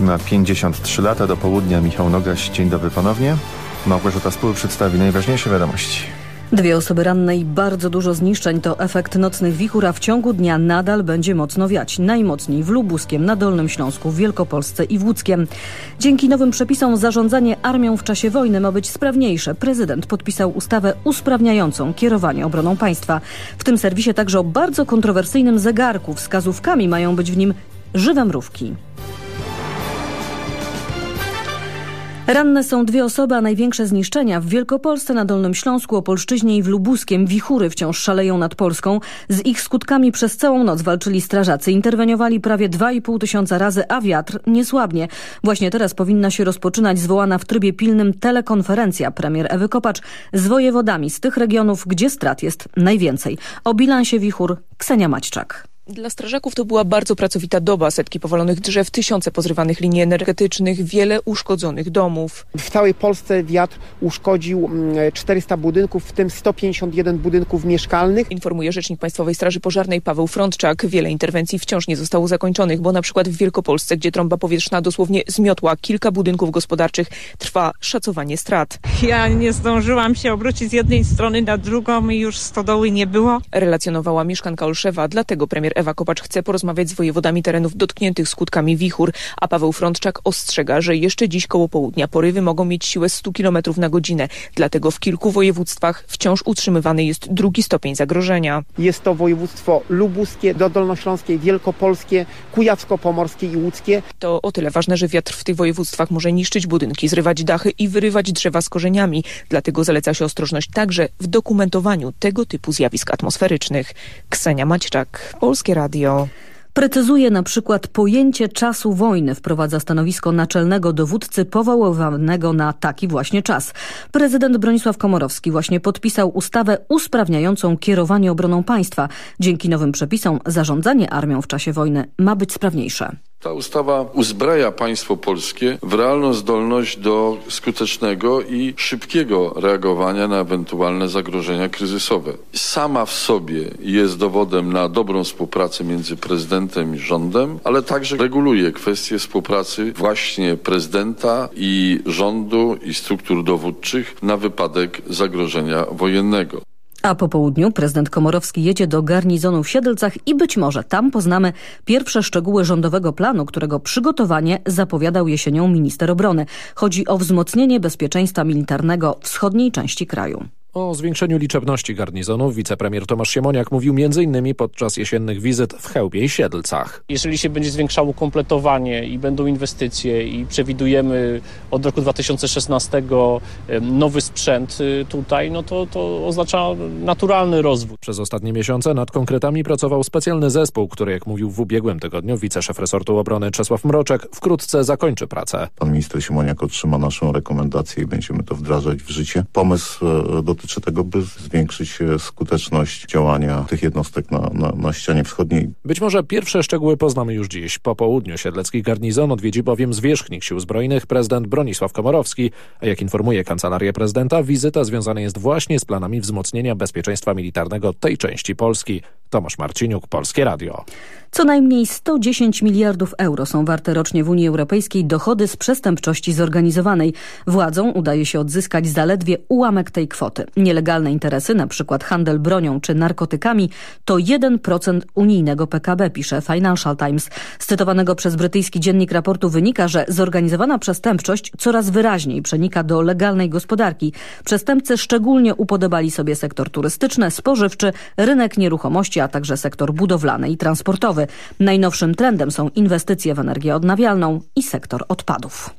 ma 53 lata. Do południa Michał Nogaś. Dzień dobry ponownie. Małgorzata Spór przedstawi najważniejsze wiadomości. Dwie osoby ranne i bardzo dużo zniszczeń to efekt nocnych wichur, a w ciągu dnia nadal będzie mocno wiać. Najmocniej w Lubuskiem, na Dolnym Śląsku, w Wielkopolsce i w Łódzkiem. Dzięki nowym przepisom zarządzanie armią w czasie wojny ma być sprawniejsze. Prezydent podpisał ustawę usprawniającą kierowanie obroną państwa. W tym serwisie także o bardzo kontrowersyjnym zegarku. Wskazówkami mają być w nim żywe mrówki. Ranne są dwie osoby, a największe zniszczenia w Wielkopolsce, na Dolnym Śląsku, Opolszczyźnie i w Lubuskiem. Wichury wciąż szaleją nad Polską. Z ich skutkami przez całą noc walczyli strażacy. Interweniowali prawie 2,5 tysiąca razy, a wiatr nie słabnie. Właśnie teraz powinna się rozpoczynać zwołana w trybie pilnym telekonferencja premier Ewy Kopacz z wojewodami z tych regionów, gdzie strat jest najwięcej. O bilansie wichur Ksenia Maćczak. Dla strażaków to była bardzo pracowita doba. Setki powalonych drzew, tysiące pozrywanych linii energetycznych, wiele uszkodzonych domów. W całej Polsce wiatr uszkodził 400 mm, budynków, w tym 151 budynków mieszkalnych. Informuje rzecznik Państwowej Straży Pożarnej Paweł Frączczak. Wiele interwencji wciąż nie zostało zakończonych, bo na przykład w Wielkopolsce, gdzie trąba powietrzna dosłownie zmiotła kilka budynków gospodarczych, trwa szacowanie strat. Ja nie zdążyłam się obrócić z jednej strony na drugą i już stodoły nie było. Relacjonowała mieszkanka Olszewa, dlatego premier Ewa Kopacz chce porozmawiać z wojewodami terenów dotkniętych skutkami wichur, a Paweł Frączczak ostrzega, że jeszcze dziś koło południa porywy mogą mieć siłę 100 km na godzinę. Dlatego w kilku województwach wciąż utrzymywany jest drugi stopień zagrożenia. Jest to województwo lubuskie, dolnośląskie, wielkopolskie, kujawsko-pomorskie i łódzkie. To o tyle ważne, że wiatr w tych województwach może niszczyć budynki, zrywać dachy i wyrywać drzewa z korzeniami. Dlatego zaleca się ostrożność także w dokumentowaniu tego typu zjawisk atmosferycznych. Ksenia Maćczak, Polskie Radio. Precyzuje na przykład pojęcie czasu wojny, wprowadza stanowisko naczelnego dowódcy powoływanego na taki właśnie czas. Prezydent Bronisław Komorowski właśnie podpisał ustawę usprawniającą kierowanie obroną państwa. Dzięki nowym przepisom zarządzanie armią w czasie wojny ma być sprawniejsze. Ta ustawa uzbraja państwo polskie w realną zdolność do skutecznego i szybkiego reagowania na ewentualne zagrożenia kryzysowe. Sama w sobie jest dowodem na dobrą współpracę między prezydentem i rządem, ale także reguluje kwestie współpracy właśnie prezydenta i rządu i struktur dowódczych na wypadek zagrożenia wojennego. A po południu prezydent Komorowski jedzie do garnizonu w Siedlcach i być może tam poznamy pierwsze szczegóły rządowego planu, którego przygotowanie zapowiadał jesienią minister obrony. Chodzi o wzmocnienie bezpieczeństwa militarnego wschodniej części kraju. O zwiększeniu liczebności garnizonów wicepremier Tomasz Siemoniak mówił m.in. podczas jesiennych wizyt w Chełmie i Siedlcach. Jeżeli się będzie zwiększało kompletowanie i będą inwestycje i przewidujemy od roku 2016 nowy sprzęt y, tutaj, no to, to oznacza naturalny rozwój. Przez ostatnie miesiące nad konkretami pracował specjalny zespół, który jak mówił w ubiegłym tygodniu wiceszef resortu obrony Czesław Mroczek wkrótce zakończy pracę. Pan minister Siemoniak otrzyma naszą rekomendację i będziemy to wdrażać w życie. Pomysł e, do dotyczy tego, by zwiększyć e, skuteczność działania tych jednostek na, na, na ścianie wschodniej. Być może pierwsze szczegóły poznamy już dziś. Po południu siedlecki garnizon odwiedzi bowiem zwierzchnik sił zbrojnych prezydent Bronisław Komorowski, a jak informuje kancelaria prezydenta, wizyta związana jest właśnie z planami wzmocnienia bezpieczeństwa militarnego tej części Polski. Tomasz Marciniuk, Polskie Radio. Co najmniej 110 miliardów euro są warte rocznie w Unii Europejskiej dochody z przestępczości zorganizowanej. Władzom udaje się odzyskać zaledwie ułamek tej kwoty. Nielegalne interesy, np. handel bronią czy narkotykami, to 1% unijnego PKB, pisze Financial Times. Z cytowanego przez brytyjski dziennik raportu wynika, że zorganizowana przestępczość coraz wyraźniej przenika do legalnej gospodarki. Przestępcy szczególnie upodobali sobie sektor turystyczny, spożywczy, rynek nieruchomości, a także sektor budowlany i transportowy. Najnowszym trendem są inwestycje w energię odnawialną i sektor odpadów.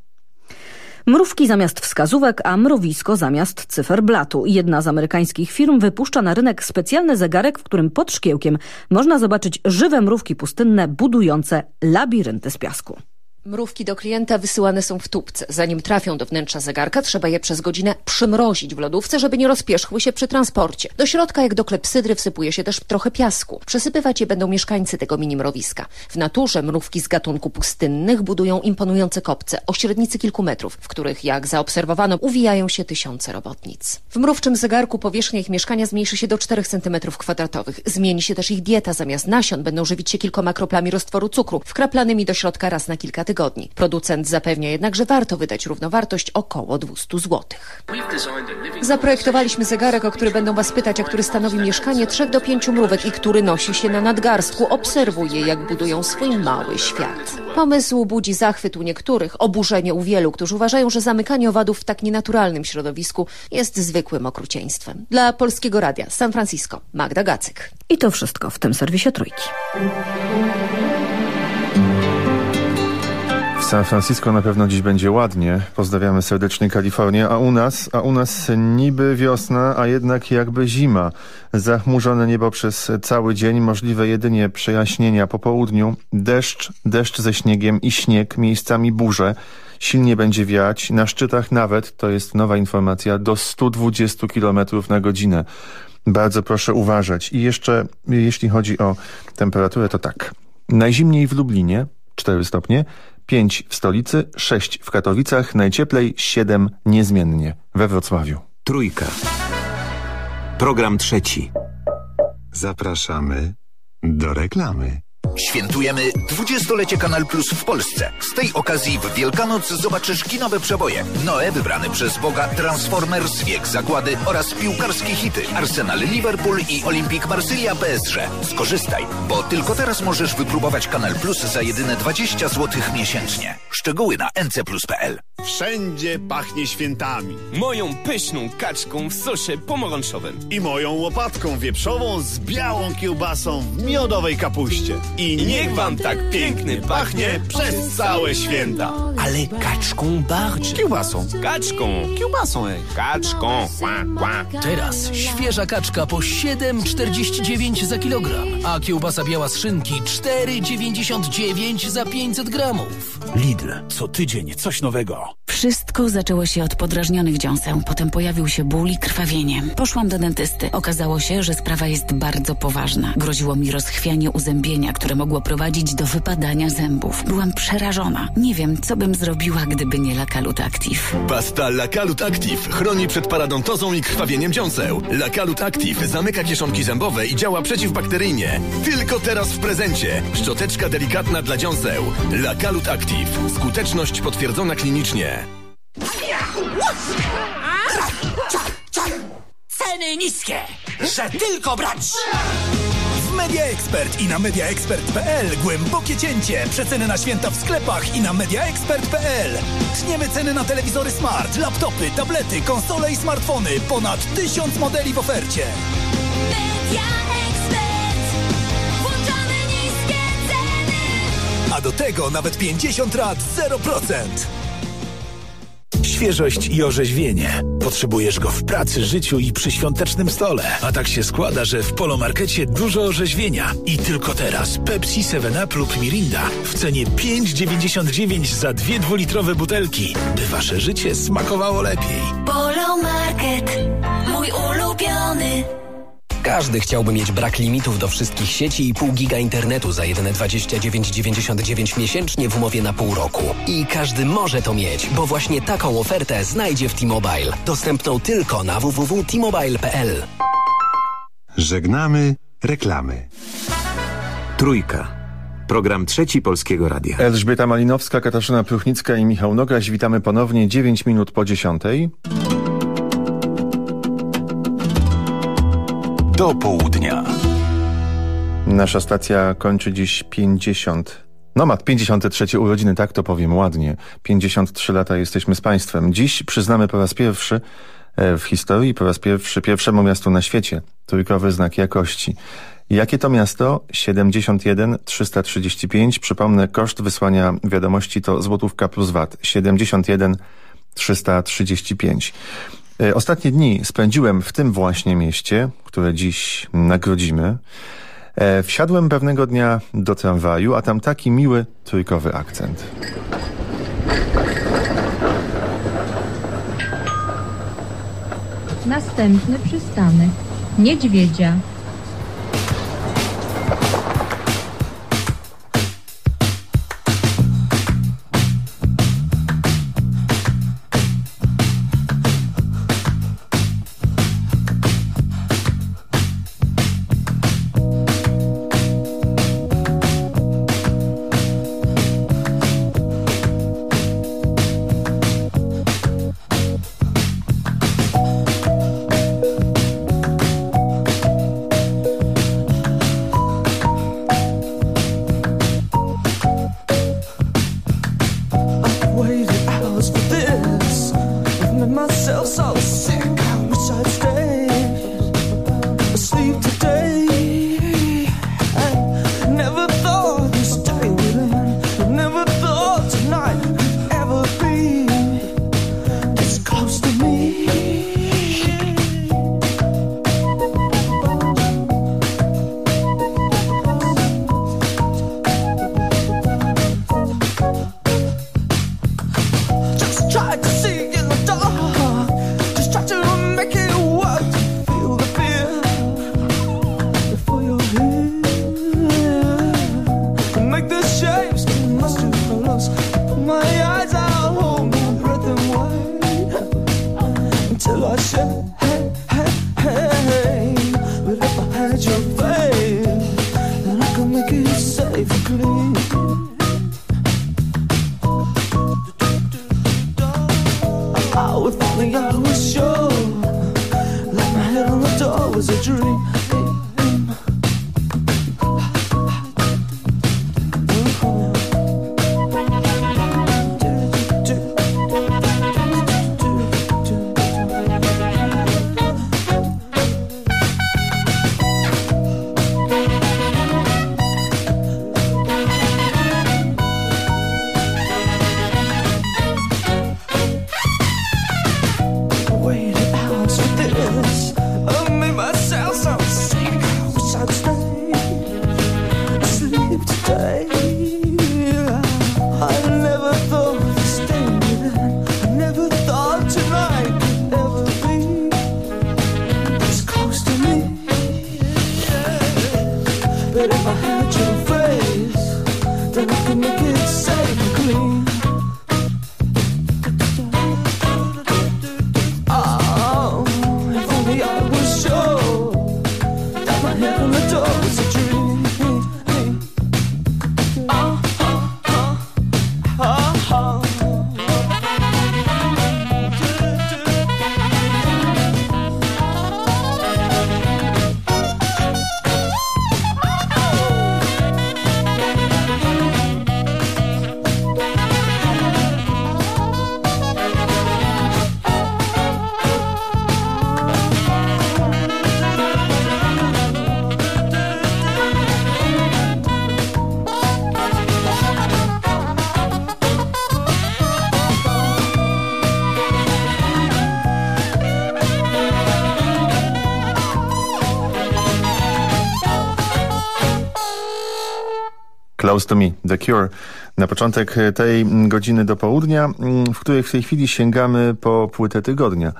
Mrówki zamiast wskazówek, a mrowisko zamiast cyferblatu. Jedna z amerykańskich firm wypuszcza na rynek specjalny zegarek, w którym pod szkiełkiem można zobaczyć żywe mrówki pustynne budujące labirynty z piasku. Mrówki do klienta wysyłane są w tubce. Zanim trafią do wnętrza zegarka, trzeba je przez godzinę przymrozić w lodówce, żeby nie rozpierzchły się przy transporcie. Do środka, jak do klepsydry, wsypuje się też trochę piasku. Przesypywać je będą mieszkańcy tego mini mrowiska. W naturze mrówki z gatunku pustynnych budują imponujące kopce o średnicy kilku metrów, w których, jak zaobserwowano, uwijają się tysiące robotnic. W mrówczym zegarku powierzchnia ich mieszkania zmniejszy się do 4 cm kwadratowych. Zmieni się też ich dieta. Zamiast nasion będą żywić się kilkoma kroplami roztworu cukru, wkraplanymi do środka raz na kilka tygodni tygodni. Producent zapewnia jednak, że warto wydać równowartość około 200 zł. Zaprojektowaliśmy zegarek, o który będą Was pytać, a który stanowi mieszkanie trzech do pięciu mrówek i który nosi się na nadgarstku. Obserwuje, jak budują swój mały świat. Pomysł budzi zachwyt u niektórych, oburzenie u wielu, którzy uważają, że zamykanie owadów w tak nienaturalnym środowisku jest zwykłym okrucieństwem. Dla Polskiego Radia San Francisco, Magda Gacyk. I to wszystko w tym serwisie Trójki. San Francisco na pewno dziś będzie ładnie. Pozdrawiamy serdecznie Kalifornię, a u nas, a u nas niby wiosna, a jednak jakby zima. Zachmurzone niebo przez cały dzień, możliwe jedynie przejaśnienia po południu, deszcz, deszcz ze śniegiem i śnieg, miejscami burze. Silnie będzie wiać, na szczytach nawet, to jest nowa informacja, do 120 km na godzinę. Bardzo proszę uważać. I jeszcze, jeśli chodzi o temperaturę, to tak. Najzimniej w Lublinie, 4 stopnie, 5 w stolicy, 6 w Katowicach, najcieplej 7 niezmiennie we Wrocławiu. Trójka. Program trzeci. Zapraszamy do reklamy. Świętujemy 20-lecie Kanal Plus w Polsce. Z tej okazji w Wielkanoc zobaczysz kinowe przeboje. Noe wybrany przez Boga, Transformers, Wiek Zagłady oraz piłkarskie hity Arsenal Liverpool i Olympique Marsylia PSG. Skorzystaj, bo tylko teraz możesz wypróbować Kanal Plus za jedyne 20 zł miesięcznie. Szczegóły na ncplus.pl Wszędzie pachnie świętami. Moją pyszną kaczką w sosie pomarańczowym. I moją łopatką wieprzową z białą kiełbasą w miodowej kapuście. I niech wam tak piękny pachnie przez całe święta. Ale kaczką bardziej. Kiełbasą. Kaczką. Kiełbasą, ej. Kaczką. Kła, kła. Teraz świeża kaczka po 7,49 za kilogram, a kiełbasa biała z szynki 4,99 za 500 gramów. Lidl, co tydzień coś nowego. Wszystko zaczęło się od podrażnionych dziąseł, potem pojawił się ból i krwawienie. Poszłam do dentysty. Okazało się, że sprawa jest bardzo poważna. Groziło mi rozchwianie uzębienia, które mogło prowadzić do wypadania zębów. Byłam przerażona. Nie wiem, co bym zrobiła, gdyby nie Lakalut Active. Pasta Lakalut Active chroni przed paradontozą i krwawieniem dziąseł. Lakalut Active zamyka kieszonki zębowe i działa przeciwbakteryjnie. Tylko teraz w prezencie. Szczoteczka delikatna dla dziąseł. Lakalut Active. Skuteczność potwierdzona klinicznie. Ceny niskie, że tylko brać! W Media Expert i na mediaexpert.pl głębokie cięcie. Przeceny na święta w sklepach i na mediaexpert.pl. Tniemy ceny na telewizory smart, laptopy, tablety, konsole i smartfony. Ponad tysiąc modeli w ofercie. Media Expert. Włączamy niskie ceny. A do tego nawet 50 lat 0%. Świeżość i orzeźwienie. Potrzebujesz go w pracy, życiu i przy świątecznym stole. A tak się składa, że w Polomarkecie dużo orzeźwienia. I tylko teraz Pepsi 7up lub Mirinda w cenie 5,99 za dwie dwulitrowe butelki, by wasze życie smakowało lepiej. Polo Market. Mój ulubiony. Każdy chciałby mieć brak limitów do wszystkich sieci i pół giga internetu za jedyne 29,99 miesięcznie w umowie na pół roku. I każdy może to mieć, bo właśnie taką ofertę znajdzie w T-Mobile. Dostępną tylko na www.tmobile.pl. Żegnamy reklamy. Trójka. Program trzeci Polskiego Radia. Elżbieta Malinowska, Katarzyna Pruchnicka i Michał Nogaś. Witamy ponownie 9 minut po 10. Do południa. Nasza stacja kończy dziś 50. No ma 53 urodziny, tak to powiem ładnie. 53 lata jesteśmy z państwem. Dziś przyznamy po raz pierwszy e, w historii, po raz pierwszy pierwszemu miastu na świecie trójkowy znak jakości. Jakie to miasto? 71 335. Przypomnę, koszt wysłania wiadomości to złotówka plus VAT. 71 335. E, Ostatnie dni spędziłem w tym właśnie mieście, które dziś nagrodzimy. E, Wsiadłem pewnego dnia do tramwaju, a tam taki miły trójkowy akcent. Następny przystanek. Niedźwiedzia. Oh, if only I was sure Close to Me, The Cure. Na początek tej godziny do południa, w której w tej chwili sięgamy po płytę tygodnia.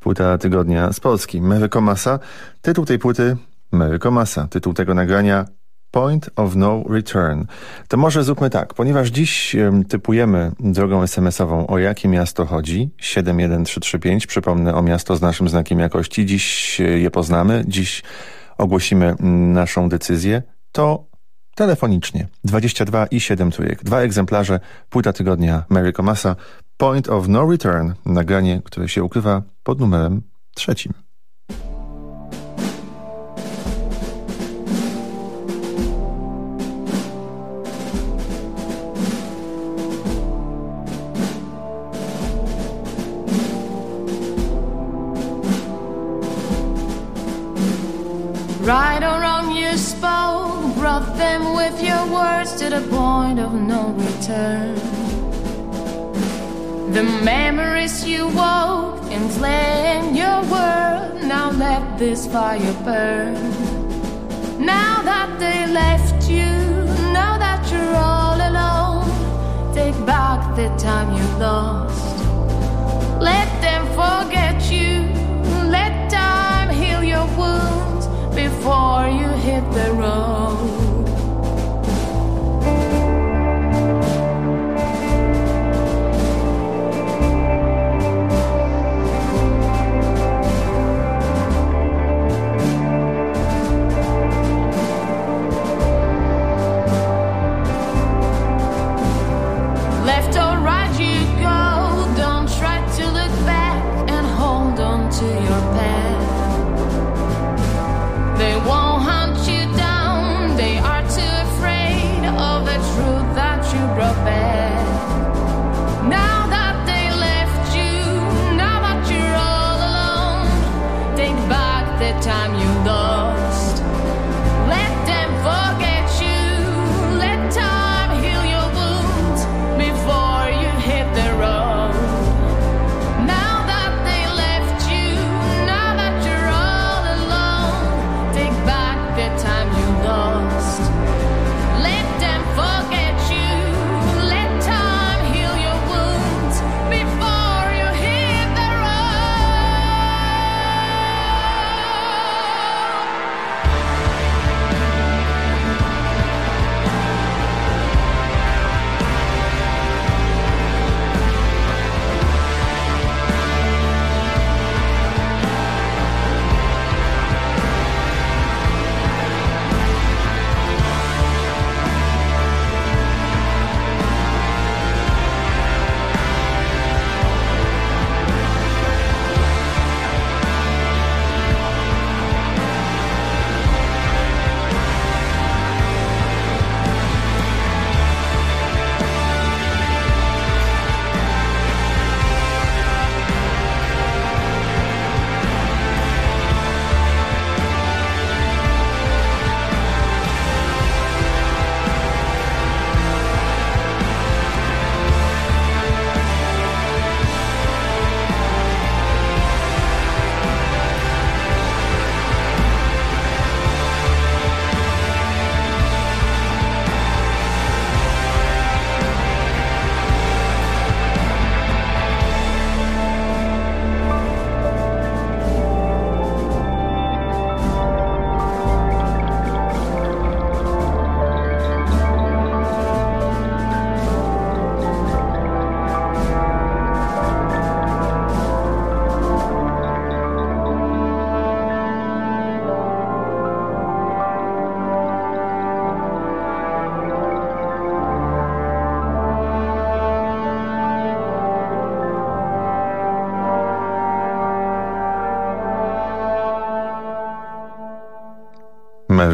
Płyta tygodnia z Polski. Mary Komasa. Tytuł tej płyty Mary Komasa. Tytuł tego nagrania Point of No Return. To może zróbmy tak, ponieważ dziś em, typujemy drogą SMS-ową o jakie miasto chodzi, 71335, przypomnę o miasto z naszym znakiem jakości, dziś e, je poznamy, dziś ogłosimy naszą decyzję, to telefonicznie. 22 i 7 trójek, dwa egzemplarze, płyta tygodnia Mary Comasa, Point of No Return, nagranie, które się ukrywa pod numerem trzecim. No return. The memories you woke inflamed your world. Now let this fire burn. Now that they left you, now that you're all alone, take back the time you lost. Let them forget you. Let time heal your wounds before you hit the road.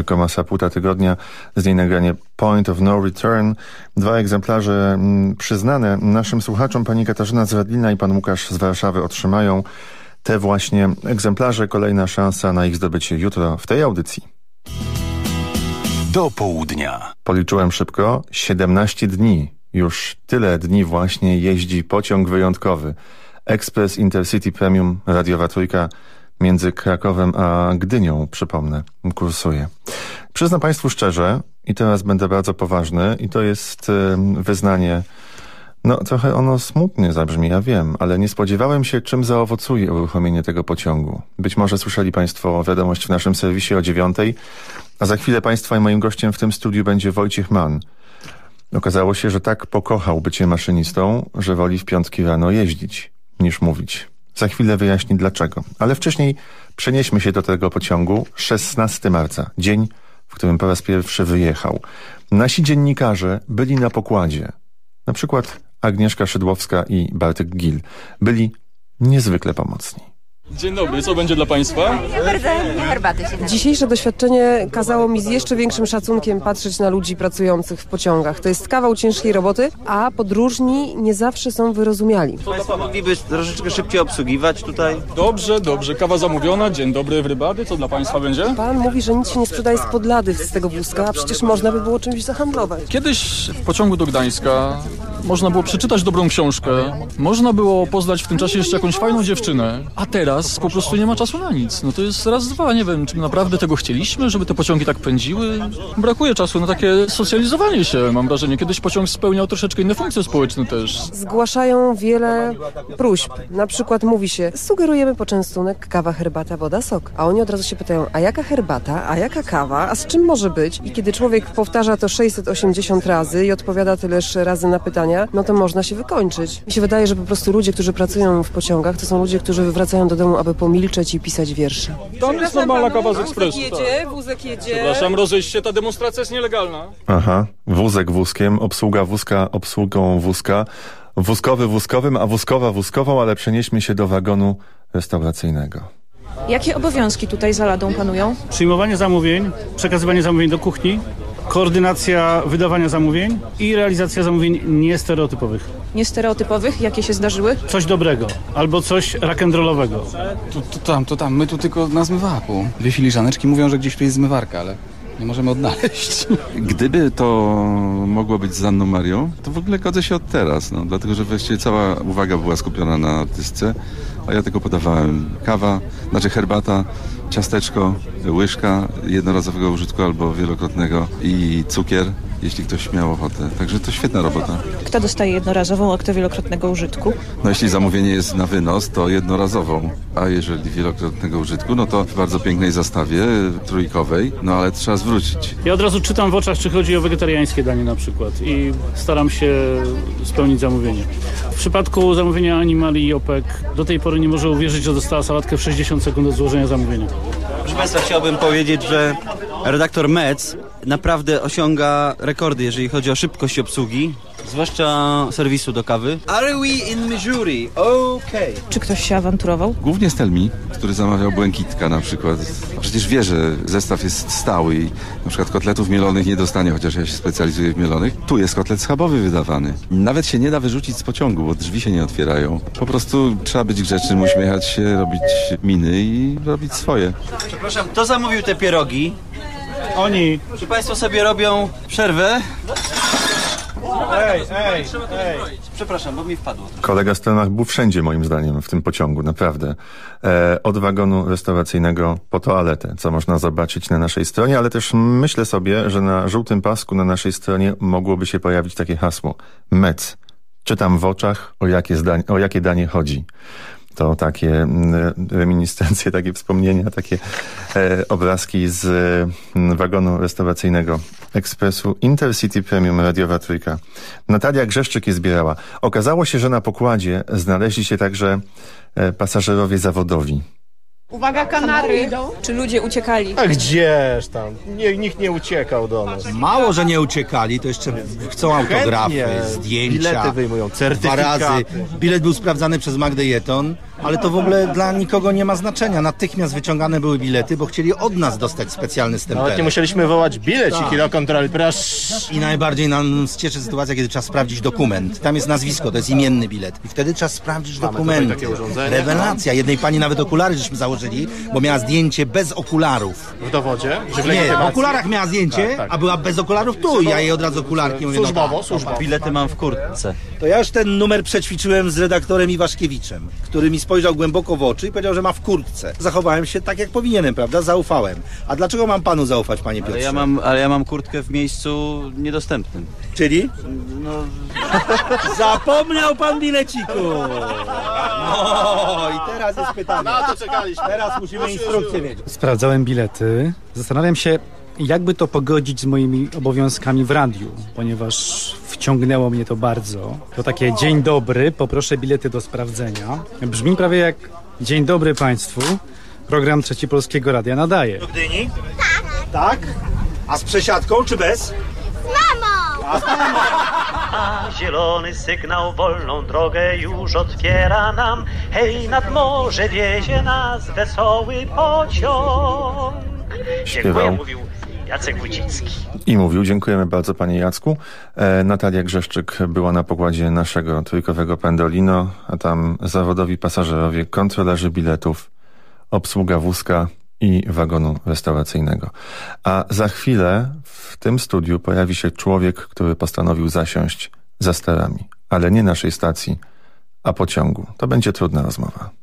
Ameryko Masa Półta Tygodnia, z niej nagranie Point of No Return. Dwa egzemplarze mm, przyznane naszym słuchaczom, pani Katarzyna z Radlina i pan Łukasz z Warszawy otrzymają te właśnie egzemplarze. Kolejna szansa na ich zdobycie jutro w tej audycji. Do południa. Policzyłem szybko, 17 dni. Już tyle dni właśnie jeździ pociąg wyjątkowy. Express Intercity Premium Radiowa Trójka między Krakowem a Gdynią, przypomnę, kursuje. Przyznam Państwu szczerze, i teraz będę bardzo poważny, i to jest wyznanie, no trochę ono smutnie zabrzmi, ja wiem, ale nie spodziewałem się, czym zaowocuje uruchomienie tego pociągu. Być może słyszeli Państwo wiadomość w naszym serwisie o dziewiątej, a za chwilę Państwa i moim gościem w tym studiu będzie Wojciech Mann. Okazało się, że tak pokochał bycie maszynistą, że woli w piątki rano jeździć, niż mówić. Za chwilę wyjaśni dlaczego. Ale wcześniej przenieśmy się do tego pociągu 16 marca, dzień, w którym po raz pierwszy wyjechał. Nasi dziennikarze byli na pokładzie. Na przykład Agnieszka Szydłowska i Bartek Gil. Byli niezwykle pomocni. Dzień dobry, co będzie dla Państwa? Bardzo herbaty się Dzisiejsze doświadczenie kazało mi z jeszcze większym szacunkiem patrzeć na ludzi pracujących w pociągach. To jest kawał ciężkiej roboty, a podróżni nie zawsze są wyrozumiali. Państwo mogliby troszeczkę szybciej obsługiwać tutaj? Dobrze, dobrze. Kawa zamówiona. Dzień dobry, rybady. Co dla Państwa będzie? Pan mówi, że nic się nie sprzedaje spod lady z tego wózka, a przecież można by było czymś zahandlować. Kiedyś w pociągu do Gdańska można było przeczytać dobrą książkę, można było poznać w tym czasie jeszcze jakąś fajną dziewczynę, a teraz po prostu nie ma czasu na nic. No to jest raz, dwa, nie wiem, czy naprawdę tego chcieliśmy, żeby te pociągi tak pędziły. Brakuje czasu na takie socjalizowanie się, mam wrażenie. Kiedyś pociąg spełniał troszeczkę inne funkcje społeczne też. Zgłaszają wiele próśb. Na przykład mówi się, sugerujemy poczęstunek, kawa, herbata, woda, sok. A oni od razu się pytają, a jaka herbata, a jaka kawa, a z czym może być? I kiedy człowiek powtarza to 680 razy i odpowiada tyleż razy na pytania, no to można się wykończyć. Mi się wydaje, że po prostu ludzie, którzy pracują w pociągach, to są ludzie, którzy wracają do domu, aby pomilczeć i pisać wiersze. Tam jest normalna kawa z ekspresu. tak. wózek jedzie. Przepraszam, rozejść się, ta demonstracja jest nielegalna. Aha, wózek wózkiem, obsługa wózka obsługą wózka, wózkowy wózkowym, a wózkowa wózkową, ale przenieśmy się do wagonu restauracyjnego. Jakie obowiązki tutaj za ladą panują? Przyjmowanie zamówień, przekazywanie zamówień do kuchni, koordynacja wydawania zamówień i realizacja zamówień niestereotypowych. Niestereotypowych, jakie się zdarzyły? Coś dobrego albo coś rock'n'rollowego. Tu, tu tam, tu tam, my tu tylko na zmywaku. Dwie filiżaneczki mówią, że gdzieś tu jest zmywarka, ale nie możemy odnaleźć. Gdyby to mogło być z Anną Marią, to w ogóle godzę się od teraz, no, dlatego że właściwie cała uwaga była skupiona na artystce, a ja tylko podawałem kawa, znaczy herbata, ciasteczko, łyżka jednorazowego użytku albo wielokrotnego i cukier, jeśli ktoś miał ochotę. Także to świetna robota. Kto dostaje jednorazową, a kto wielokrotnego użytku? No jeśli zamówienie jest na wynos, to jednorazową, a jeżeli wielokrotnego użytku, no to w bardzo pięknej zastawie trójkowej, no ale trzeba zwrócić. Ja od razu czytam w oczach, czy chodzi o wegetariańskie danie na przykład i staram się spełnić zamówienie. W przypadku zamówienia Ani Marii Opek do tej pory nie może uwierzyć, że dostała sałatkę w 60 sekund od złożenia zamówienia. Proszę Państwa, chciałbym powiedzieć, że redaktor Metz naprawdę osiąga rekordy, jeżeli chodzi o szybkość obsługi, zwłaszcza serwisu do kawy. Are we in Missouri? Okay. Czy ktoś się awanturował? Głównie Stelmi, który zamawiał błękitka na przykład. Przecież wie, że zestaw jest stały i na przykład kotletów mielonych nie dostanie, chociaż ja się specjalizuję w mielonych. Tu jest kotlet schabowy wydawany. Nawet się nie da wyrzucić z pociągu, bo drzwi się nie otwierają. Po prostu trzeba być grzecznym, uśmiechać się, robić miny i robić swoje. Przepraszam, kto zamówił te pierogi? Oni. Czy Państwo sobie robią przerwę? Ej, ej, ej. Przepraszam, bo mi wpadło. Kolega Stelmach był wszędzie moim zdaniem w tym pociągu, naprawdę. E, od wagonu restauracyjnego po toaletę, co można zobaczyć na naszej stronie, ale też myślę sobie, że na żółtym pasku na naszej stronie mogłoby się pojawić takie hasło. Mec. Czytam w oczach, o jakie, zdań, o jakie danie chodzi. To takie mm, reminiscencje, takie wspomnienia, takie e, obrazki z mm, wagonu restauracyjnego ekspresu Intercity Premium Radiowa Trójka. Natalia Grzeszczyk je zbierała. Okazało się, że na pokładzie znaleźli się także e, pasażerowie zawodowi. Uwaga, kanary! Czy ludzie uciekali? A gdzież tam? Nie, nikt nie uciekał do nas. Mało, że nie uciekali, to jeszcze chcą autografy, Chętnie. zdjęcia. Bilety wyjmują, Dwa certyfikaty. razy. Bilet był sprawdzany przez Magdę Jeton. Ale to w ogóle dla nikogo nie ma znaczenia. Natychmiast wyciągane były bilety, bo chcieli od nas dostać specjalny stempel. Nawet nie musieliśmy wołać bilecik Tak. i do kontroli, proszę. I najbardziej nam cieszy sytuacja, kiedy trzeba sprawdzić dokument. Tam jest nazwisko, to jest imienny bilet. I wtedy trzeba sprawdzić dokumenty. Rewelacja. Jednej pani nawet okulary żeśmy założyli, bo miała zdjęcie bez okularów. W dowodzie? Że w Nie, w okularach miała zdjęcie, Tak, tak. a była bez okularów tu. I ja jej od razu okularki mówię, Służbowo, no tak, służbowo. Bilety mam w kurtce. To ja już ten numer przećwiczyłem z redaktorem Iwaszkiewiczem, który mi spojrzał głęboko w oczy i powiedział, że ma w kurtce. Zachowałem się tak, jak powinienem, prawda? Zaufałem. A dlaczego mam panu zaufać, panie Piotrze? Ale ja mam, ale ja mam kurtkę w miejscu niedostępnym. Czyli? No, Zapomniał pan bileciku! No i teraz jest pytanie. Na to czekaliśmy. Teraz musimy instrukcję mieć. Sprawdzałem bilety. Zastanawiam się, jakby to pogodzić z moimi obowiązkami w radiu, ponieważ wciągnęło mnie to bardzo. To takie dzień dobry, poproszę bilety do sprawdzenia. Brzmi prawie jak dzień dobry Państwu. Program Trzeci Polskiego Radia nadaje. Do Gdyni? Tak. Tak? A z przesiadką czy bez? A zielony sygnał wolną drogę już otwiera nam. Hej, nad morze wiezie nas wesoły pociąg. Dziękuję, Śpiewał. Jacek Wójcicki. I mówił, dziękujemy bardzo panie Jacku. E, Natalia Grzeszczyk była na pokładzie naszego trójkowego Pendolino, a tam zawodowi pasażerowie, kontrolerzy biletów, obsługa wózka i wagonu restauracyjnego. A za chwilę w tym studiu pojawi się człowiek, który postanowił zasiąść za sterami, ale nie naszej stacji, a pociągu. To będzie trudna rozmowa.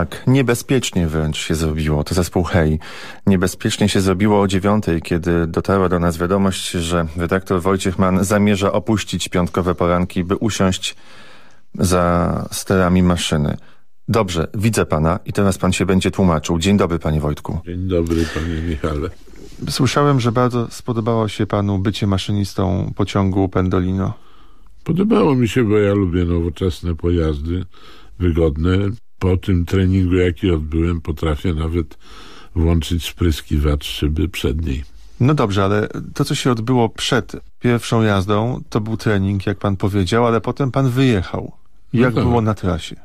Tak, niebezpiecznie wręcz się zrobiło. To zespół Hej. Niebezpiecznie się zrobiło o dziewiątej, kiedy dotarła do nas wiadomość, że redaktor Wojciech Mann zamierza opuścić piątkowe poranki, by usiąść za sterami maszyny. Dobrze, widzę pana i teraz pan się będzie tłumaczył. Dzień dobry, panie Wojtku. Dzień dobry, panie Michale. Słyszałem, że bardzo spodobało się panu bycie maszynistą pociągu Pendolino. Podobało mi się, bo ja lubię nowoczesne pojazdy, wygodne. Po tym treningu, jaki odbyłem, potrafię nawet włączyć spryskiwacz szyby przedniej. No dobrze, ale to, co się odbyło przed pierwszą jazdą, to był trening, jak pan powiedział, ale potem pan wyjechał. No Jak tak. było na trasie?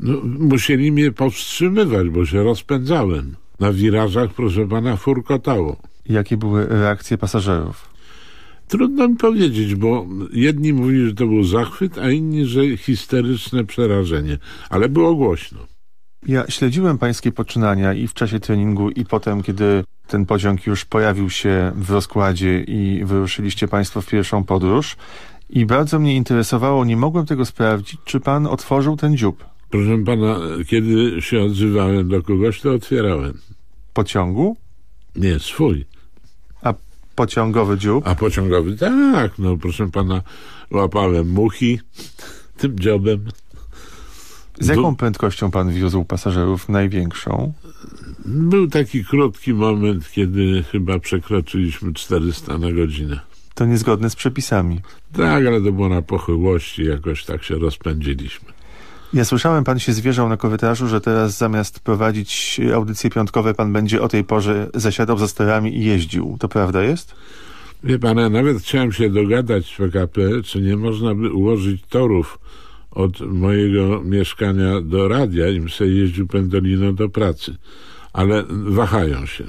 No, musieli mnie powstrzymywać, bo się rozpędzałem. Na wirażach, proszę pana, furkotało. Jakie były reakcje pasażerów? Trudno mi powiedzieć, bo jedni mówili, że to był zachwyt, a inni, że histeryczne przerażenie. Ale było głośno. Ja śledziłem pańskie poczynania i w czasie treningu, i potem, kiedy ten pociąg już pojawił się w rozkładzie i wyruszyliście państwo w pierwszą podróż. I bardzo mnie interesowało, nie mogłem tego sprawdzić, czy pan otworzył ten dziób Proszę pana, kiedy się odzywałem do kogoś, to otwierałem. pociągu, Nie, swój. Pociągowy dziób. A pociągowy? Tak, no proszę pana, łapałem muchi tym dziobem. Z jaką prędkością pan wiózł pasażerów największą? Był taki krótki moment, kiedy chyba przekroczyliśmy 400 na godzinę. To niezgodne z przepisami. Tak, ale to było na pochyłości, jakoś tak się rozpędziliśmy. Ja słyszałem, pan się zwierzał na korytarzu, że teraz zamiast prowadzić audycje piątkowe, pan będzie o tej porze zasiadał za sterami i jeździł. To prawda jest? Wie pan, ja nawet chciałem się dogadać z PKP, czy nie można by ułożyć torów od mojego mieszkania do radia, im se jeździł pendolino do pracy. Ale wahają się.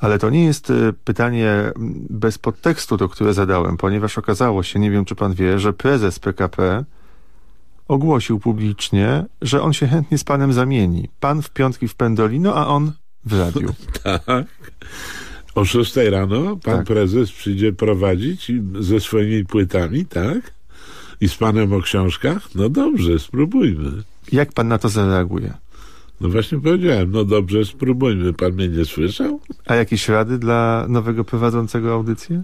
Ale to nie jest y, pytanie mm, bez podtekstu, to które zadałem, ponieważ okazało się, nie wiem czy pan wie, że prezes PKP ogłosił publicznie, że on się chętnie z panem zamieni. Pan w piątki w Pendolino, a on w radiu. Tak. O 6 rano pan prezes przyjdzie prowadzić ze swoimi płytami, tak? I z panem o książkach? No dobrze, spróbujmy. Jak pan na to zareaguje? No właśnie powiedziałem, no dobrze, spróbujmy. Pan mnie nie słyszał? A jakieś rady dla nowego prowadzącego audycję?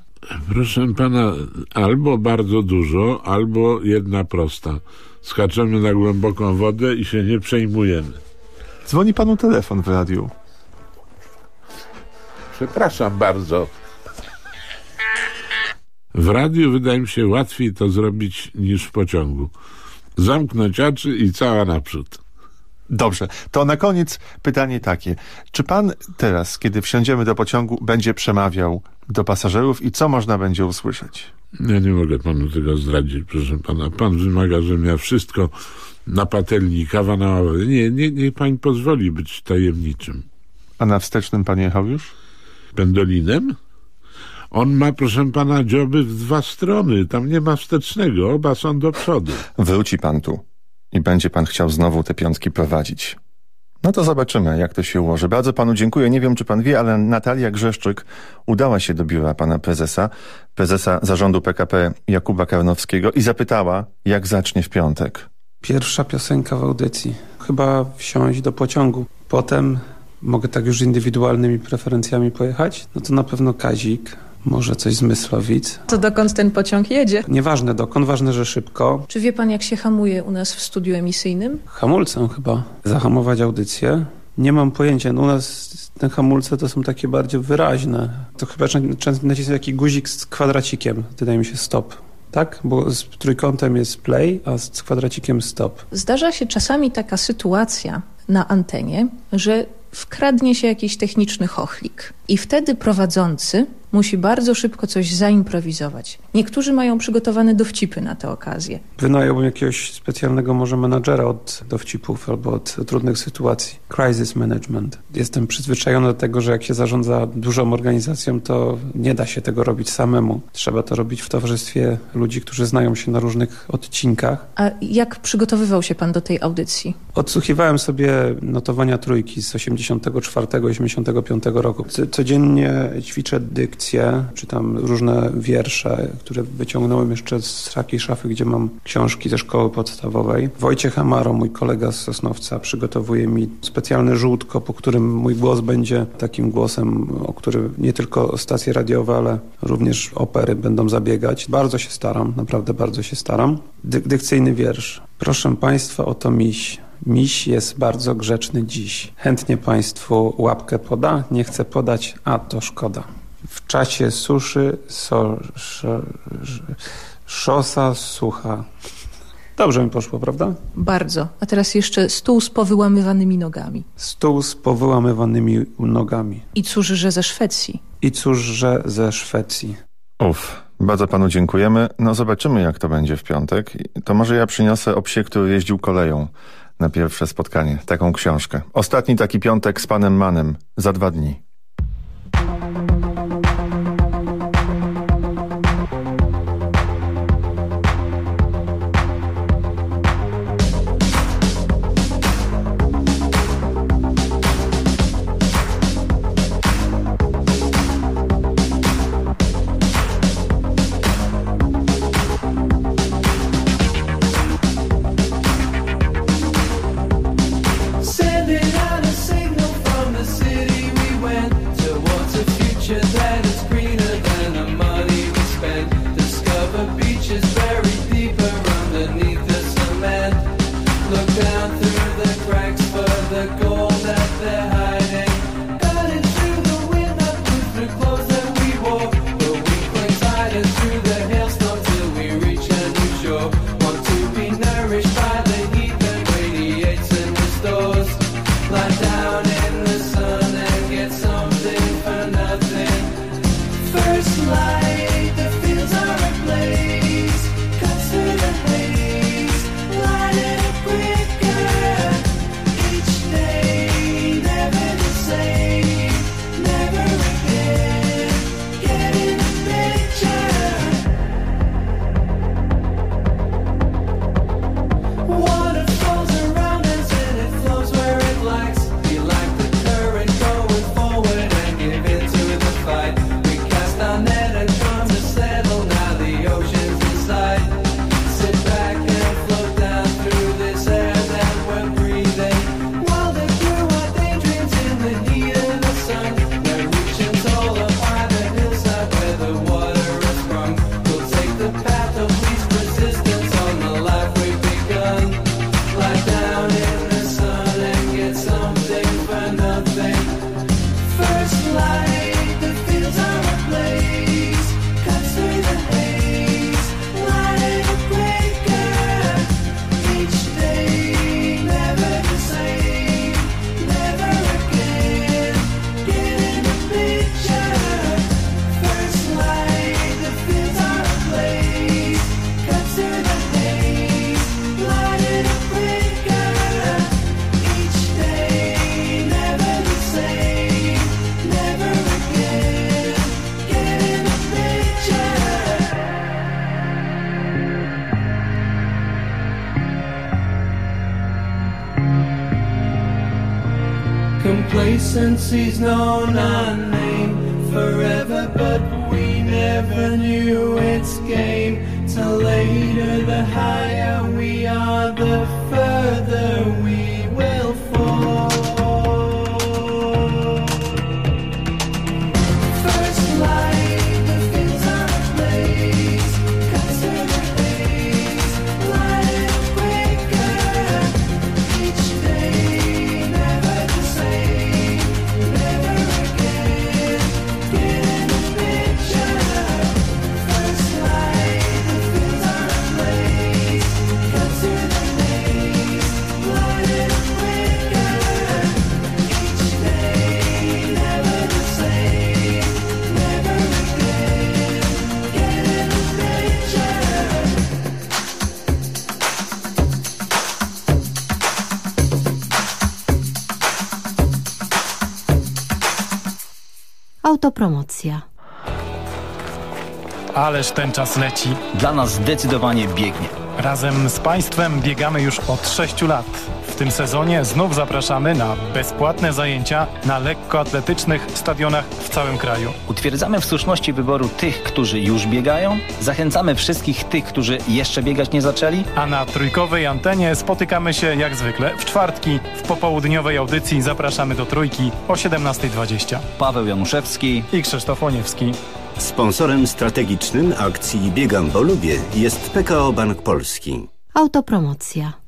Proszę pana, albo bardzo dużo, albo jedna prosta. Skaczemy na głęboką wodę i się nie przejmujemy. Dzwoni panu telefon w radiu. Przepraszam bardzo. W radiu wydaje mi się łatwiej to zrobić niż w pociągu. Zamknąć oczy i cała naprzód. Dobrze, to na koniec pytanie takie. Czy pan teraz, kiedy wsiądziemy do pociągu, będzie przemawiał do pasażerów i co można będzie usłyszeć? Ja nie mogę panu tego zdradzić, proszę pana. Pan wymaga, żebym ja wszystko na patelni, kawa na ławę. Nie, nie, niech pani pozwoli być tajemniczym. A na wstecznym pan jechał już? Pendolinem? On ma, proszę pana, dzioby w dwa strony. Tam nie ma wstecznego, oba są do przodu. Wróci pan tu i będzie pan chciał znowu te piątki prowadzić. No to zobaczymy, jak to się ułoży. Bardzo panu dziękuję. Nie wiem, czy pan wie, ale Natalia Grzeszczyk udała się do biura pana prezesa, prezesa zarządu PKP Jakuba Karnowskiego i zapytała, jak zacznie w piątek. Pierwsza piosenka w audycji. Chyba wsiąść do pociągu. Potem mogę tak już indywidualnymi preferencjami pojechać. No to na pewno Kazik, może coś z Myslowic. To dokąd ten pociąg jedzie? Nieważne dokąd, ważne, że szybko. Czy wie pan, jak się hamuje u nas w studiu emisyjnym? Hamulcem chyba. Zahamować audycję, Nie mam pojęcia. No u nas te hamulce to są takie bardziej wyraźne. To chyba czę- często nacisnę taki guzik z kwadracikiem. Wydaje mi się stop. Tak? Bo z trójkątem jest play, a z kwadracikiem stop. Zdarza się czasami taka sytuacja na antenie, że wkradnie się jakiś techniczny chochlik i wtedy prowadzący musi bardzo szybko coś zaimprowizować. Niektórzy mają przygotowane dowcipy na tę okazję. Wynająłbym jakiegoś specjalnego może menadżera od dowcipów albo od trudnych sytuacji. Crisis management. Jestem przyzwyczajony do tego, że jak się zarządza dużą organizacją, to nie da się tego robić samemu. Trzeba to robić w towarzystwie ludzi, którzy znają się na różnych odcinkach. A jak przygotowywał się pan do tej audycji? Odsłuchiwałem sobie notowania trójki z 84-85 roku. Co- Codziennie ćwiczę dykcję, czytam różne wiersze, które wyciągnąłem jeszcze z takiej szafy, gdzie mam książki ze szkoły podstawowej. Wojciech Amaro, mój kolega z Sosnowca, przygotowuje mi specjalne żółtko, po którym mój głos będzie takim głosem, o który nie tylko stacje radiowe, ale również opery będą zabiegać. Bardzo się staram, naprawdę bardzo się staram. Dy dykcyjny wiersz. Proszę Państwa, oto miś. Miś jest bardzo grzeczny dziś. Chętnie Państwu łapkę poda, nie chce podać, a to szkoda. W czasie suszy so, szo, sz- szosa sucha. Dobrze mi poszło, prawda? Bardzo. A teraz jeszcze stół z powyłamywanymi nogami. Stół z powyłamywanymi nogami. I cóż, że ze Szwecji. I cóż, że ze Szwecji. Uf, bardzo panu dziękujemy. No zobaczymy jak to będzie w piątek. To może ja przyniosę o psie, który jeździł koleją na pierwsze spotkanie. Taką książkę. Ostatni taki piątek z panem Manem. Za dwa dni. no, no. Autopromocja. Ależ ten czas leci. Dla nas zdecydowanie biegnie. Razem z Państwem biegamy już od 6 lat. W tym sezonie znów zapraszamy na bezpłatne zajęcia na lekkoatletycznych stadionach w całym kraju. Utwierdzamy w słuszności wyboru tych, którzy już biegają, zachęcamy wszystkich tych, którzy jeszcze biegać nie zaczęli, A na trójkowej antenie spotykamy się jak zwykle w czwartki. W popołudniowej audycji zapraszamy do trójki o 17.20. Paweł Januszewski i Krzysztof Łoniewski. Sponsorem strategicznym akcji Biegam, bo lubię jest PKO Bank Polski. Autopromocja.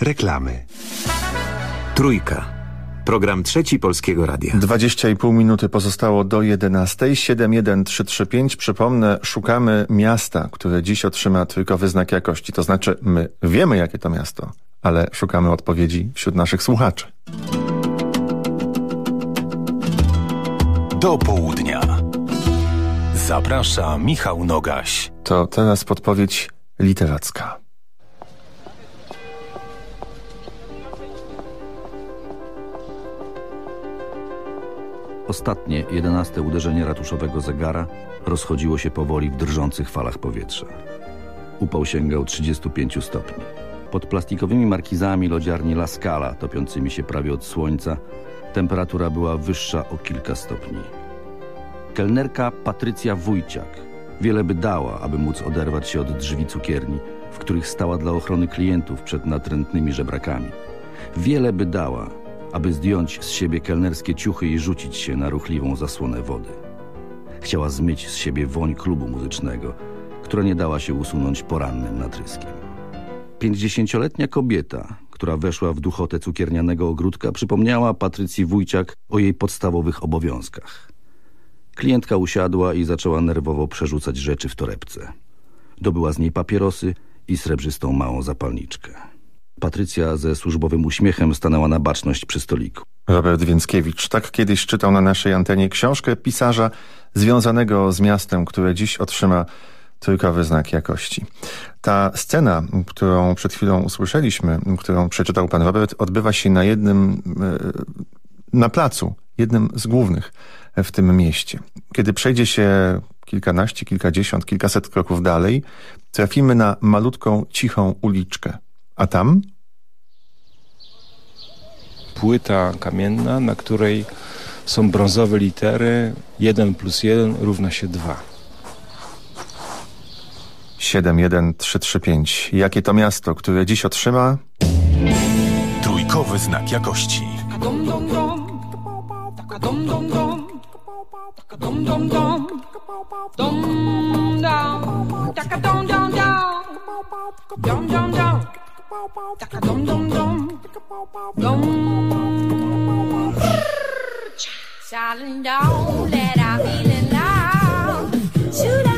reklamy. Trójka. Program trzeci Polskiego Radia. 20,5 minuty pozostało do 11. 71335. Przypomnę, szukamy miasta, które dziś otrzyma trójkowy znak jakości. To znaczy, my wiemy, jakie to miasto, ale szukamy odpowiedzi wśród naszych słuchaczy. Do południa. Zaprasza Michał Nogaś. To teraz podpowiedź literacka. Ostatnie, jedenaste uderzenie ratuszowego zegara rozchodziło się powoli w drżących falach powietrza. Upał sięgał 35 stopni. Pod plastikowymi markizami lodziarni La Scala, topiącymi się prawie od słońca, temperatura była wyższa o kilka stopni. Kelnerka Patrycja Wójciak wiele by dała, aby móc oderwać się od drzwi cukierni, w których stała dla ochrony klientów przed natrętnymi żebrakami. Wiele by dała, aby zdjąć z siebie kelnerskie ciuchy i rzucić się na ruchliwą zasłonę wody. Chciała zmyć z siebie woń klubu muzycznego, która nie dała się usunąć porannym natryskiem. Pięćdziesięcioletnia kobieta, która weszła w duchotę cukiernianego ogródka, przypomniała Patrycji Wójciak o jej podstawowych obowiązkach. Klientka usiadła i zaczęła nerwowo przerzucać rzeczy w torebce. Dobyła z niej papierosy i srebrzystą małą zapalniczkę. Patrycja ze służbowym uśmiechem stanęła na baczność przy stoliku. Robert Więckiewicz tak kiedyś czytał na naszej antenie książkę pisarza związanego z miastem, które dziś otrzyma trójkowy znak jakości. Ta scena, którą przed chwilą usłyszeliśmy, którą przeczytał pan Robert, odbywa się na jednym, na placu, jednym z głównych w tym mieście. Kiedy przejdzie się kilkanaście, kilkadziesiąt, kilkaset kroków dalej, trafimy na malutką, cichą uliczkę. A tam? Płyta kamienna, na której są brązowe litery 1 plus 1 równa się 2. 71335. Jakie to miasto, które dziś otrzyma? Trójkowy znak jakości. Dum dum dum, Silent down, let I feel it loud. Should I?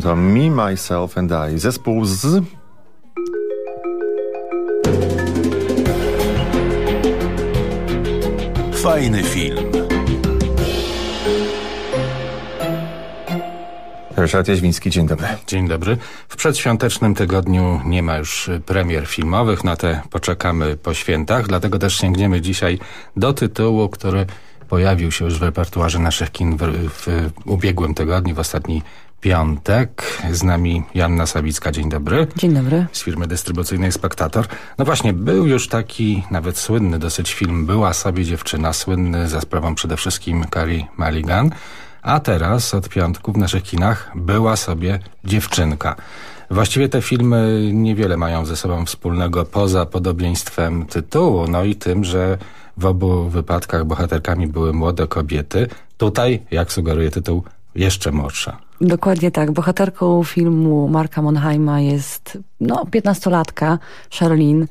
To Me, Myself and I. Zespół z... Fajny film. Ryszard Jaźwiński, dzień dobry. Dzień dobry. W przedświątecznym tygodniu nie ma już premier filmowych, na te poczekamy po świętach, dlatego też sięgniemy dzisiaj do tytułu, który pojawił się już w repertuarze naszych kin w, w ubiegłym tygodniu, w ostatni piątek. Z nami Janna Sawicka, dzień dobry. Dzień dobry. Z firmy dystrybucyjnej Spektator. No właśnie, był już taki nawet słynny dosyć film Była sobie dziewczyna, słynny za sprawą przede wszystkim Carrie Mulligan. A teraz od piątku w naszych kinach Była sobie dziewczynka. Właściwie te filmy niewiele mają ze sobą wspólnego poza podobieństwem tytułu, no i tym, że w obu wypadkach bohaterkami były młode kobiety. Tutaj, jak sugeruje tytuł, jeszcze młodsza. Dokładnie tak. Bohaterką filmu Marka Monheima jest no, 15-latka, Charlene,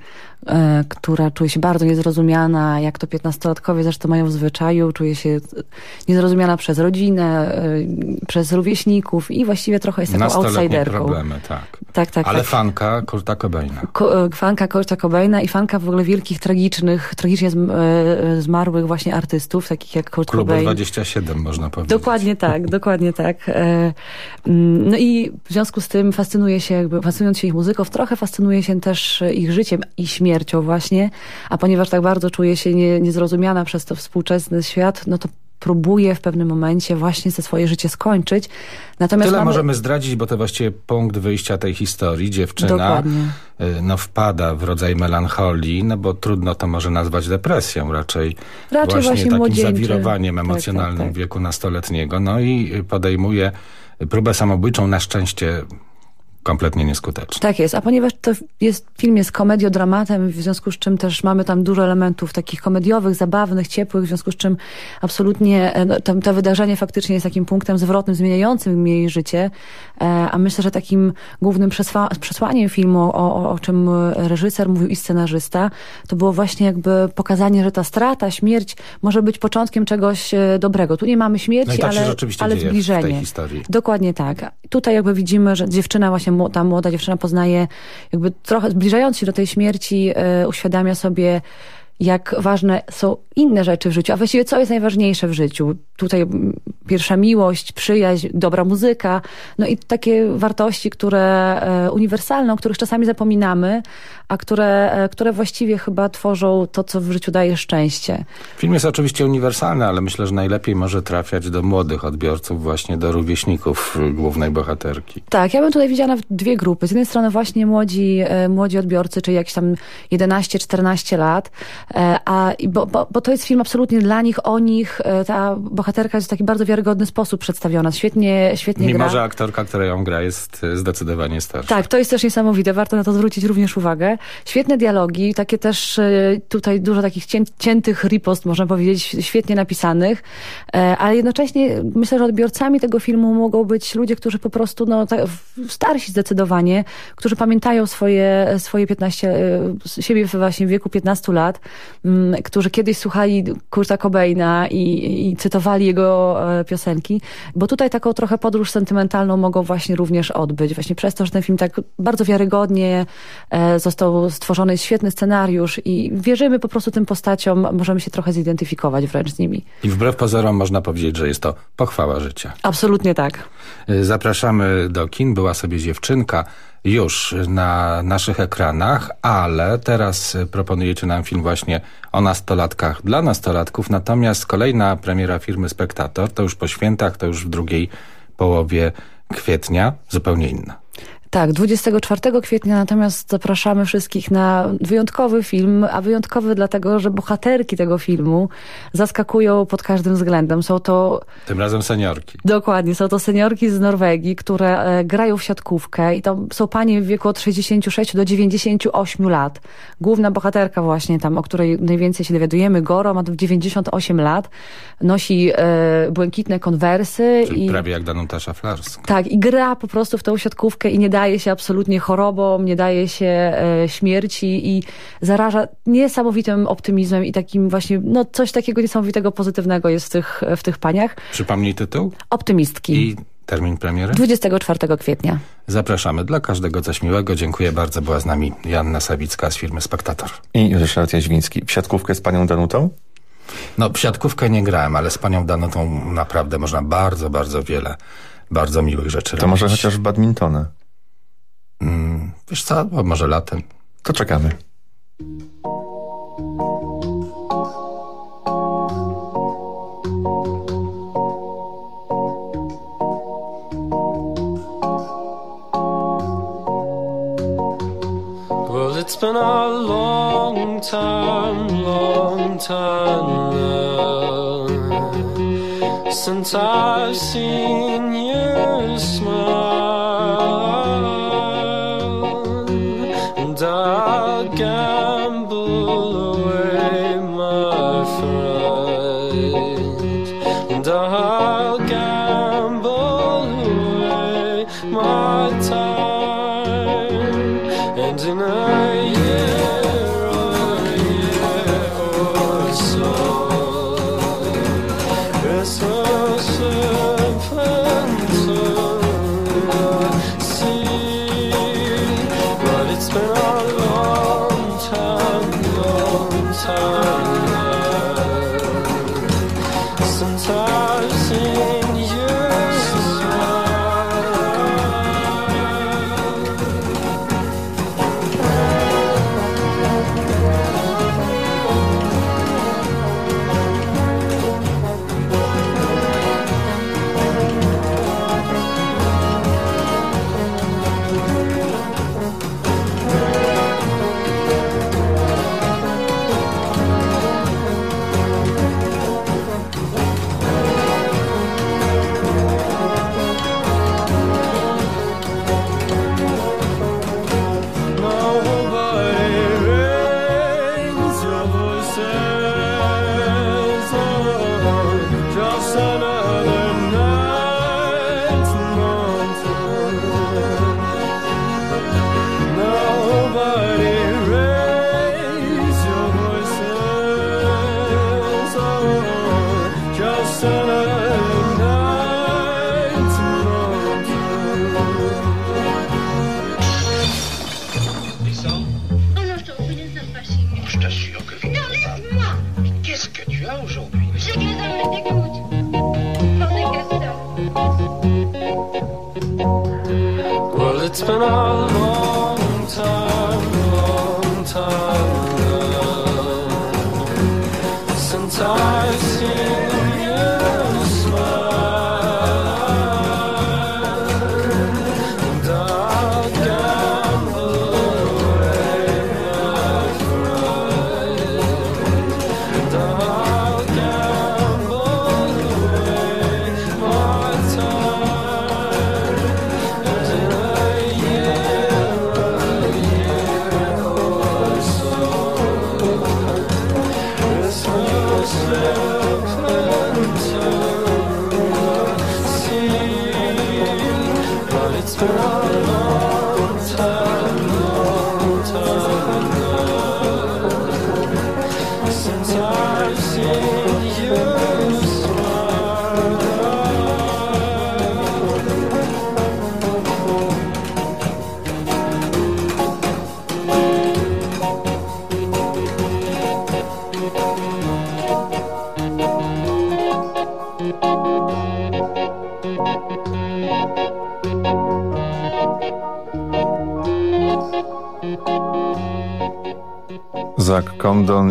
która czuje się bardzo niezrozumiana, jak to 15-latkowie zresztą mają w zwyczaju, czuje się niezrozumiana przez rodzinę, e, przez rówieśników i właściwie trochę jest taką outsiderką. problemy, tak. Tak, tak, Ale tak. fanka Kurta Cobaina. Ko- e, fanka Kurta Cobaina i fanka w ogóle wielkich, tragicznych, tragicznie zm- e, zmarłych właśnie artystów, takich jak Kurt Klubu Cobain. 27 można powiedzieć. Dokładnie tak, dokładnie tak. E, mm, No i w związku z tym fascynuje się, jakby fascynując się ich muzyką, trochę fascynuje się też ich życiem i śmiercią właśnie, a ponieważ tak bardzo czuje się nie, niezrozumiana przez to współczesny świat, no to próbuje w pewnym momencie właśnie ze swoje życie skończyć. Natomiast Tyle mamy... możemy zdradzić, bo to właściwie punkt wyjścia tej historii. Dziewczyna Dokładnie. y, no, wpada w rodzaj melancholii, no bo trudno to może nazwać depresją, raczej, Raczej właśnie takim młodzieńczy. zawirowaniem Tak, tak, emocjonalnym tak. w wieku nastoletniego. No i podejmuje próbę samobójczą, na szczęście kompletnie nieskutecznie. Tak jest, a ponieważ to jest, film jest komediodramatem, w związku z czym też mamy tam dużo elementów takich komediowych, zabawnych, ciepłych, w związku z czym absolutnie e, no, to, to wydarzenie faktycznie jest takim punktem zwrotnym, zmieniającym jej życie, e, a myślę, że takim głównym przesła, przesłaniem filmu, o, o, o czym reżyser mówił i scenarzysta, to było właśnie jakby pokazanie, że ta strata, śmierć może być początkiem czegoś e, dobrego. Tu nie mamy śmierci, No tak ale, ale zbliżenie. Dokładnie tak. Tutaj jakby widzimy, że dziewczyna właśnie, mło- ta młoda dziewczyna poznaje, jakby trochę zbliżając się do tej śmierci, e, uświadamia sobie, jak ważne są inne rzeczy w życiu, a właściwie co jest najważniejsze w życiu. Tutaj pierwsza miłość, przyjaźń, dobra muzyka, no i takie wartości, które e, uniwersalne, o których czasami zapominamy, a które, e, które właściwie chyba tworzą to, co w życiu daje szczęście. Film jest oczywiście uniwersalny, ale myślę, że najlepiej może trafiać do młodych odbiorców, właśnie do rówieśników y, głównej bohaterki. Tak, ja bym tutaj widziana w dwie grupy. Z jednej strony właśnie młodzi, e, młodzi odbiorcy, czyli jakieś tam 11-14 lat, a, i bo, bo, bo to jest film absolutnie dla nich, o nich. E, Ta bohaterka jest w taki bardzo wiarygodny sposób przedstawiona. Świetnie, świetnie Mimo, gra. że aktorka, która ją gra jest y, zdecydowanie starsza. Tak, to jest też niesamowite, warto na to zwrócić również uwagę. Świetne dialogi, takie też e, tutaj dużo takich cię, ciętych ripost, można powiedzieć, świetnie napisanych, e, ale jednocześnie myślę, że odbiorcami tego filmu mogą być ludzie, którzy po prostu, no, tak, starsi zdecydowanie, którzy pamiętają swoje, swoje 15, e, siebie właśnie w wieku 15 lat którzy kiedyś słuchali Kurta Cobaina i, i cytowali jego e, piosenki, bo tutaj taką trochę podróż sentymentalną mogą właśnie również odbyć. Właśnie przez to, że ten film tak bardzo wiarygodnie e, został stworzony świetny scenariusz i wierzymy po prostu tym postaciom, możemy się trochę zidentyfikować wręcz z nimi. I wbrew pozorom można powiedzieć, że jest to pochwała życia. Absolutnie tak. Y, Zapraszamy do kin. Była sobie dziewczynka już na naszych ekranach, ale teraz proponujecie nam film właśnie o nastolatkach dla nastolatków. Natomiast kolejna premiera firmy Spektator to już po świętach, to już w drugiej połowie kwietnia, zupełnie inna. Tak, 24 kwietnia natomiast zapraszamy wszystkich na wyjątkowy film, a wyjątkowy dlatego, że bohaterki tego filmu zaskakują pod każdym względem. Są to Tym razem seniorki. Dokładnie, są to seniorki z Norwegii, które e, grają w siatkówkę i to są panie w wieku od 66 do 98 lat. Główna bohaterka właśnie tam, o której najwięcej się dowiadujemy, Goro, ma 98 lat, nosi e, błękitne konwersy Czyli i... prawie jak Danuta Szaflarska. Tak, i gra po prostu w tą siatkówkę i nie daje się absolutnie chorobom, nie daje się e, śmierci i zaraża niesamowitym optymizmem i takim właśnie, no coś takiego niesamowitego, pozytywnego jest w tych, w tych paniach. Przypomnij tytuł Optymistki. i termin premiery. 24 kwietnia. Zapraszamy. Dla każdego coś miłego. Dziękuję bardzo. Była z nami Janna Sawicka z firmy Spektator. I Ryszard Jaźwiński. W siatkówkę z panią Danutą? No, w siatkówkę nie grałem, ale z panią Danutą naprawdę można bardzo, bardzo wiele bardzo miłych rzeczy To robić. może chociaż w badmintona. Mm, wiesz co, bo może latem. To czekamy. Well, it's been a long time, long time now since I've seen you smile, mundo. Well, it's been a long time, long time now since I've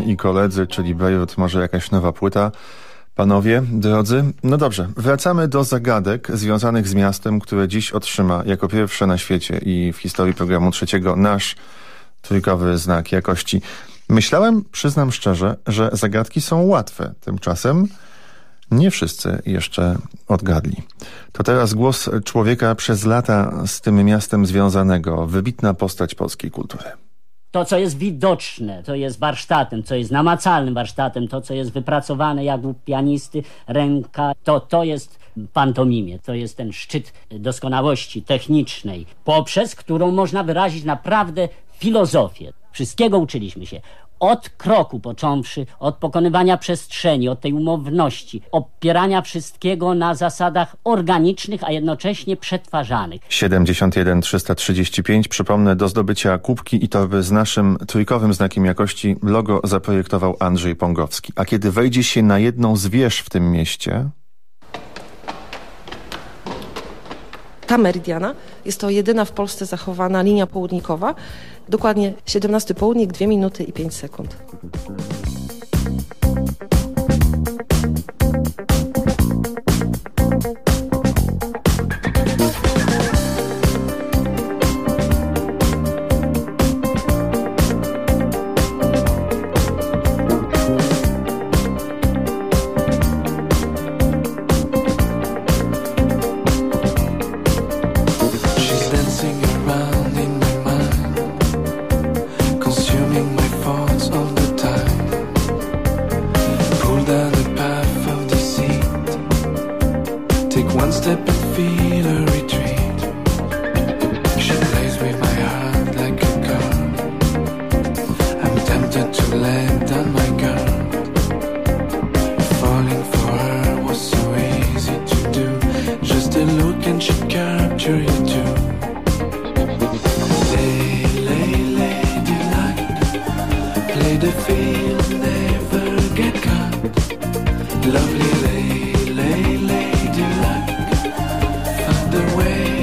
i koledzy, czyli Beirut, może jakaś nowa płyta. Panowie, drodzy, no dobrze, wracamy do zagadek związanych z miastem, które dziś otrzyma jako pierwsze na świecie i w historii programu trzeciego nasz trójkowy znak jakości. Myślałem, przyznam szczerze, że zagadki są łatwe. Tymczasem nie wszyscy jeszcze odgadli. To teraz głos człowieka przez lata z tym miastem związanego, wybitna postać polskiej kultury. To, co jest widoczne, to jest warsztatem, co jest namacalnym warsztatem, to, co jest wypracowane jak u pianisty, ręka, to, to jest pantomimie. To jest ten szczyt doskonałości technicznej, poprzez którą można wyrazić naprawdę filozofię. Wszystkiego uczyliśmy się. Od kroku począwszy, od pokonywania przestrzeni, od tej umowności, opierania wszystkiego na zasadach organicznych, a jednocześnie przetwarzanych. 71 335, przypomnę, do zdobycia kubki i torby z naszym trójkowym znakiem jakości logo zaprojektował Andrzej Pongowski. A kiedy wejdzie się na jedną z wież w tym mieście, Ta meridiana jest to jedyna w Polsce zachowana linia południkowa. Dokładnie 17 południk, 2 minuty i 5 sekund. The way.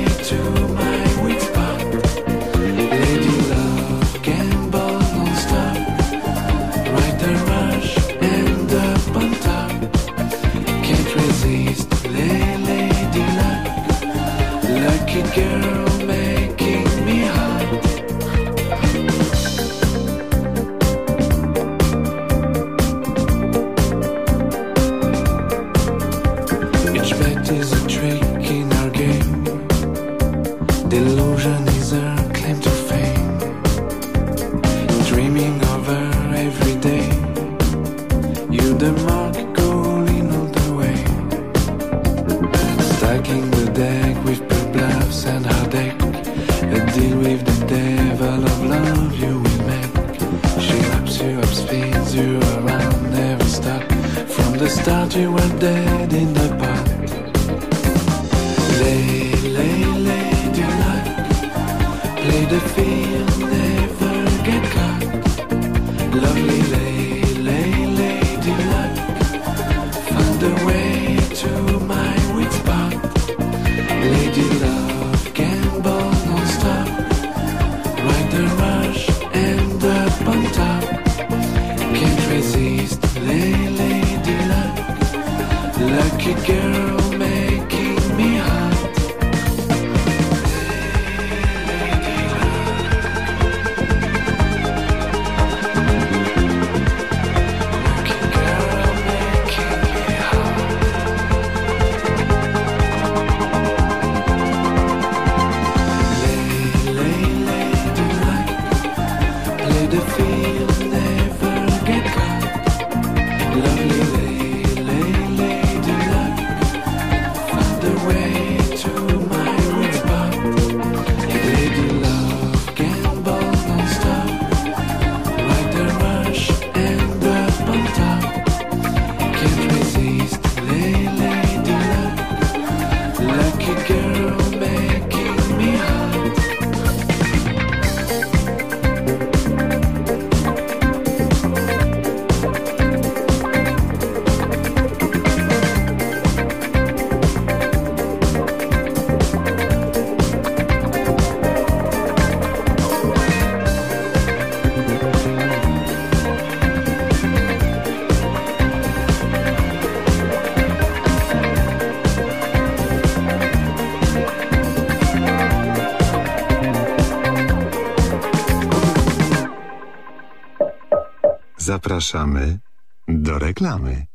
Zapraszamy do reklamy.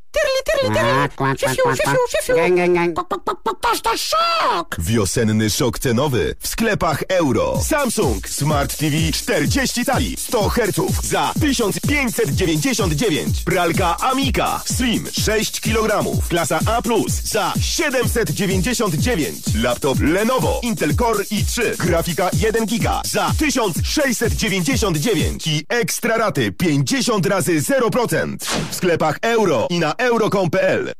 To szok! Wiosenny szok cenowy w sklepach euro. Samsung Smart TV 40 cali 100 Hz za 1599. Pralka Amika Slim 6 kg. Klasa A+, za 799. Laptop Lenovo Intel Core i3. Grafika 1 giga za 1699. I ekstra raty 50 razy 0%. W sklepach euro i na euro.com.pl.